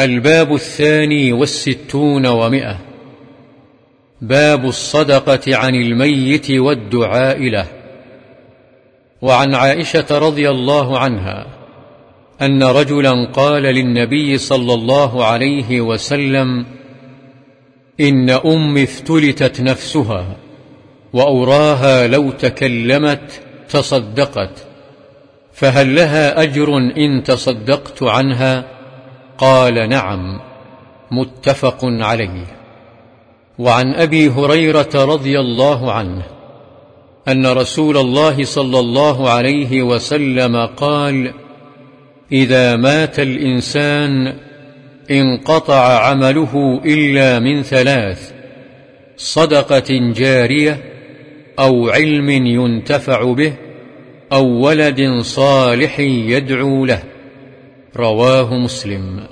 الباب الثاني والستون ومئة. باب الصدقة عن الميت والدعاء له. وعن عائشة رضي الله عنها أن رجلا قال للنبي صلى الله عليه وسلم إن أمي افتلتت نفسها وأوراها لو تكلمت تصدقت فهل لها أجر إن تصدقت عنها؟ قال نعم متفق عليه. وعن أبي هريرة رضي الله عنه أن رسول الله صلى الله عليه وسلم قال إذا مات الإنسان انقطع عمله إلا من ثلاث صدقة جارية أو علم ينتفع به أو ولد صالح يدعو له. رواه مسلم.